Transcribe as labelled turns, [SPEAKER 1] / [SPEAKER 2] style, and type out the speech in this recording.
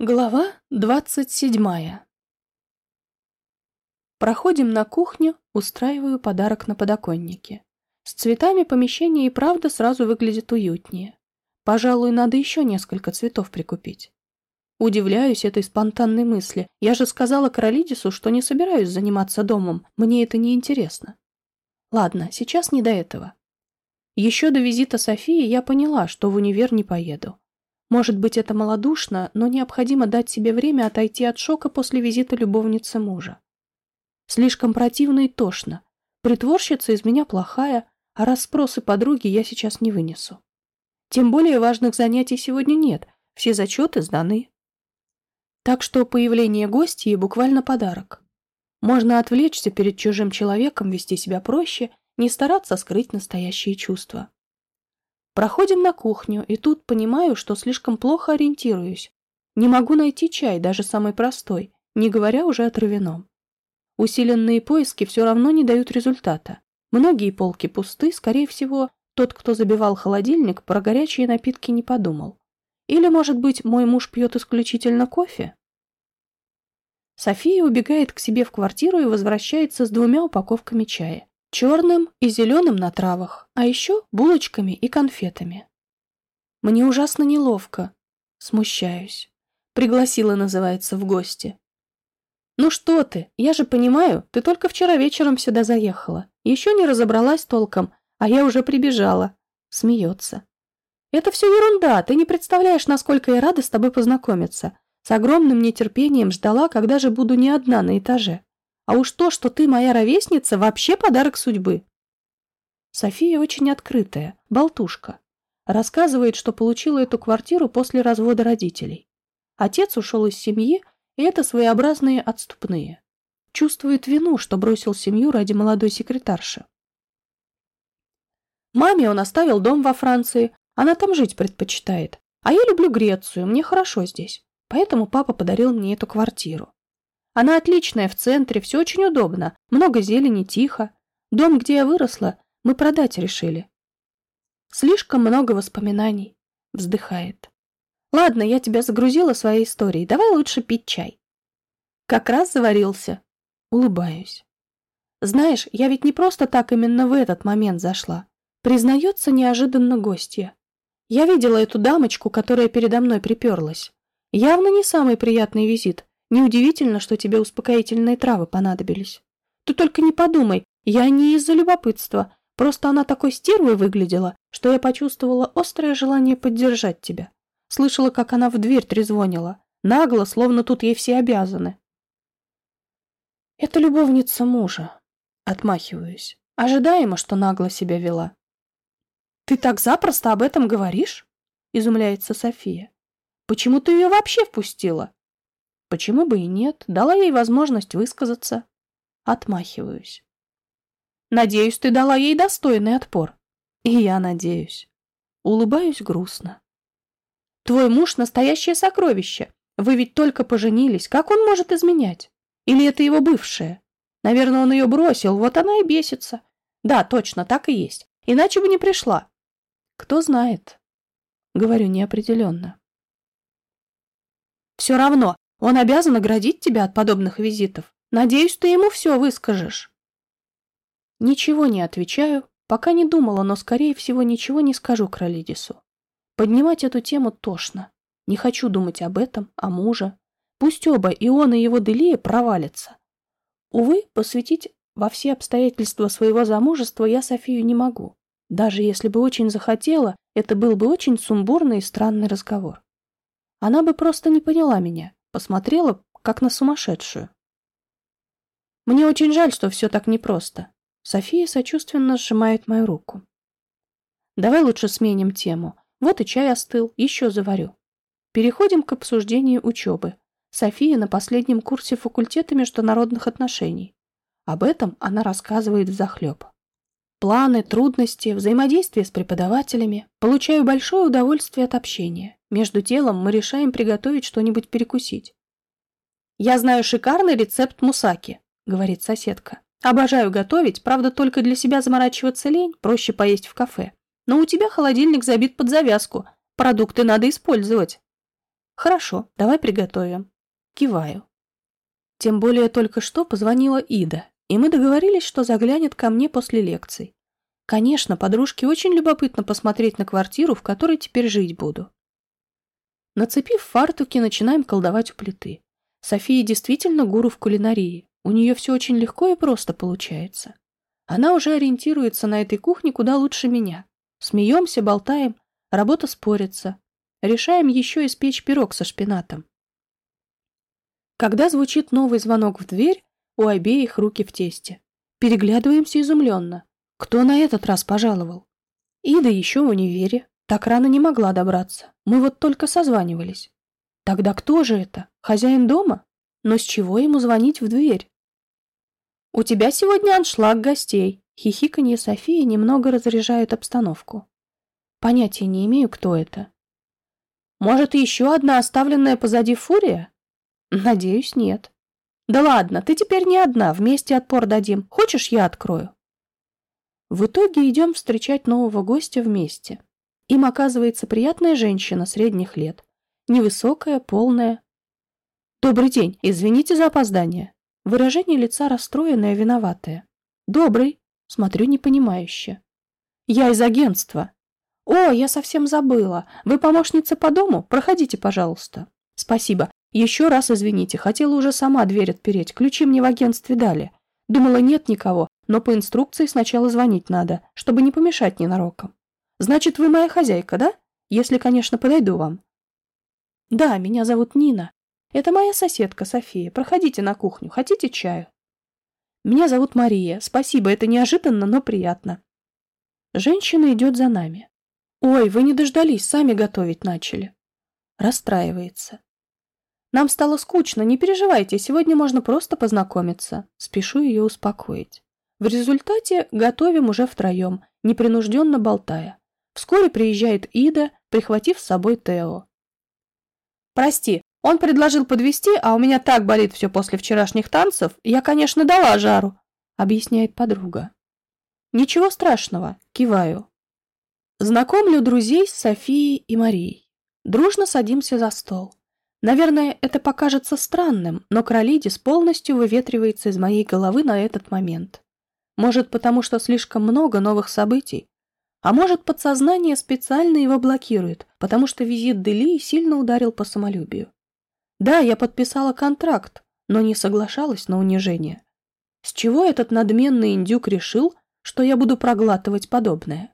[SPEAKER 1] Глава двадцать седьмая Проходим на кухню, устраиваю подарок на подоконнике. С цветами помещение и правда сразу выглядит уютнее. Пожалуй, надо еще несколько цветов прикупить. Удивляюсь этой спонтанной мысли. Я же сказала Каролидису, что не собираюсь заниматься домом. Мне это не интересно. Ладно, сейчас не до этого. Еще до визита Софии я поняла, что в универ не поеду. Может быть, это малодушно, но необходимо дать себе время отойти от шока после визита любовницы мужа. Слишком противно и тошно. Притворщица из меня плохая, а расспросы подруги я сейчас не вынесу. Тем более важных занятий сегодня нет, все зачеты сданы. Так что появление гостей буквально подарок. Можно отвлечься перед чужим человеком, вести себя проще, не стараться скрыть настоящие чувства. Проходим на кухню, и тут понимаю, что слишком плохо ориентируюсь. Не могу найти чай, даже самый простой, не говоря уже о травяном. Усиленные поиски все равно не дают результата. Многие полки пусты, скорее всего, тот, кто забивал холодильник, про горячие напитки не подумал. Или, может быть, мой муж пьет исключительно кофе? София убегает к себе в квартиру и возвращается с двумя упаковками чая черным и зеленым на травах, а еще булочками и конфетами. Мне ужасно неловко. Смущаюсь. Пригласила, называется, в гости. Ну что ты, я же понимаю, ты только вчера вечером сюда заехала. Еще не разобралась толком, а я уже прибежала. Смеется. Это все ерунда, ты не представляешь, насколько я рада с тобой познакомиться. С огромным нетерпением ждала, когда же буду не одна на этаже. А уж то, что ты моя ровесница, вообще подарок судьбы. София очень открытая, болтушка. Рассказывает, что получила эту квартиру после развода родителей. Отец ушел из семьи, и это своеобразные отступные. Чувствует вину, что бросил семью ради молодой секретарши. Маме он оставил дом во Франции, она там жить предпочитает. А я люблю Грецию, мне хорошо здесь. Поэтому папа подарил мне эту квартиру. Она отличная в центре, все очень удобно. Много зелени, тихо. Дом, где я выросла, мы продать решили. Слишком много воспоминаний. Вздыхает. Ладно, я тебя загрузила своей историей. Давай лучше пить чай. Как раз заварился. Улыбаюсь. Знаешь, я ведь не просто так именно в этот момент зашла. Признается неожиданно гостья. Я видела эту дамочку, которая передо мной приперлась. Явно не самый приятный визит, Неудивительно, что тебе успокоительные травы понадобились. Ты только не подумай, я не из-за любопытства. Просто она такой стервой выглядела, что я почувствовала острое желание поддержать тебя. Слышала, как она в дверь трезвонила. Нагло, словно тут ей все обязаны. Это любовница мужа. Отмахиваюсь. Ожидаемо, что нагло себя вела. Ты так запросто об этом говоришь? Изумляется София. Почему ты ее вообще впустила? Почему бы и нет? Дала ей возможность высказаться. Отмахиваюсь. Надеюсь, ты дала ей достойный отпор. И я надеюсь. Улыбаюсь грустно. Твой муж — настоящее сокровище. Вы ведь только поженились. Как он может изменять? Или это его бывшая? Наверное, он ее бросил, вот она и бесится. Да, точно, так и есть. Иначе бы не пришла. Кто знает. Говорю неопределенно. Все равно, он обязан оградить тебя от подобных визитов. Надеюсь, ты ему все выскажешь. Ничего не отвечаю, пока не думала, но, скорее всего, ничего не скажу Кролидису. Поднимать эту тему тошно. Не хочу думать об этом, о муже. Пусть оба, и он, и его Делия, провалятся. Увы, посвятить во все обстоятельства своего замужества я Софию не могу. Даже если бы очень захотела, это был бы очень сумбурный и странный разговор. Она бы просто не поняла меня посмотрела, как на сумасшедшую. Мне очень жаль, что все так непросто. София сочувственно сжимает мою руку. Давай лучше сменим тему. Вот и чай остыл, еще заварю. Переходим к обсуждению учебы. София на последнем курсе факультета международных отношений. Об этом она рассказывает взахлеб. Планы, трудности, взаимодействие с преподавателями. Получаю большое удовольствие от общения. Между делом мы решаем приготовить что-нибудь перекусить. «Я знаю шикарный рецепт мусаки», — говорит соседка. «Обожаю готовить, правда, только для себя заморачиваться лень, проще поесть в кафе. Но у тебя холодильник забит под завязку, продукты надо использовать». Хорошо, давай приготовим. Киваю. Тем более только что позвонила Ида, и мы договорились, что заглянет ко мне после лекций. Конечно, подружке очень любопытно посмотреть на квартиру, в которой теперь жить буду. Нацепив фартуки, начинаем колдовать у плиты. София действительно гуру в кулинарии. У нее все очень легко и просто получается. Она уже ориентируется на этой кухне куда лучше меня. Смеемся, болтаем, работа спорится. Решаем еще испечь пирог со шпинатом. Когда звучит новый звонок в дверь, у обеих руки в тесте. Переглядываемся изумленно. Кто на этот раз пожаловал? Ида еще в универе. Так рано не могла добраться. Мы вот только созванивались. Тогда кто же это? Хозяин дома? Но с чего ему звонить в дверь? «У тебя сегодня аншлаг гостей», Хихиканье Софии немного разряжают обстановку. Понятия не имею, кто это. Может, еще одна оставленная позади фурия? Надеюсь, нет. Да ладно, ты теперь не одна, вместе отпор дадим. Хочешь, я открою? В итоге идем встречать нового гостя вместе. Им оказывается приятная женщина средних лет. Невысокая, полная. «Добрый день, извините за опоздание». Выражение лица расстроенное, виноватое. «Добрый», смотрю непонимающе. «Я из агентства». «О, я совсем забыла. Вы помощница по дому? Проходите, пожалуйста». «Спасибо. Еще раз извините, хотела уже сама дверь отпереть. Ключи мне в агентстве дали. Думала, нет никого, но по инструкции сначала звонить надо, чтобы не помешать ненароком. Значит, вы моя хозяйка, да? Если, конечно, подойду вам. Да, меня зовут Нина. Это моя соседка София. Проходите на кухню. Хотите чаю? Меня зовут Мария. Спасибо, это неожиданно, но приятно. Женщина идет за нами. Ой, вы не дождались, сами готовить начали. Расстраивается. Нам стало скучно, не переживайте, сегодня можно просто познакомиться. Спешу ее успокоить. В результате готовим уже втроем, непринужденно болтая. Вскоре приезжает Ида, прихватив с собой Тео. «Прости, он предложил подвести, а у меня так болит все после вчерашних танцев, я, конечно, дала жару», — объясняет подруга. «Ничего страшного», — киваю. Знакомлю друзей с Софией и Марией. Дружно садимся за стол. Наверное, это покажется странным, но Кролидис полностью выветривается из моей головы на этот момент. Может, потому что слишком много новых событий, а может, подсознание специально его блокирует, потому что визит Дели сильно ударил по самолюбию. Да, я подписала контракт, но не соглашалась на унижение. С чего этот надменный индюк решил, что я буду проглатывать подобное?